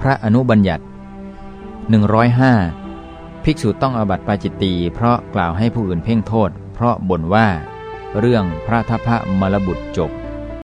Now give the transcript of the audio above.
พระอนุบัญญัติ 105 ภิกษุต้องอบัติปาจิตตีเพราะกล่าวให้ผู้อื่นเพ่งโทษ เพราะบ่นว่า เรื่องพระทัพพระมรบุตรจบ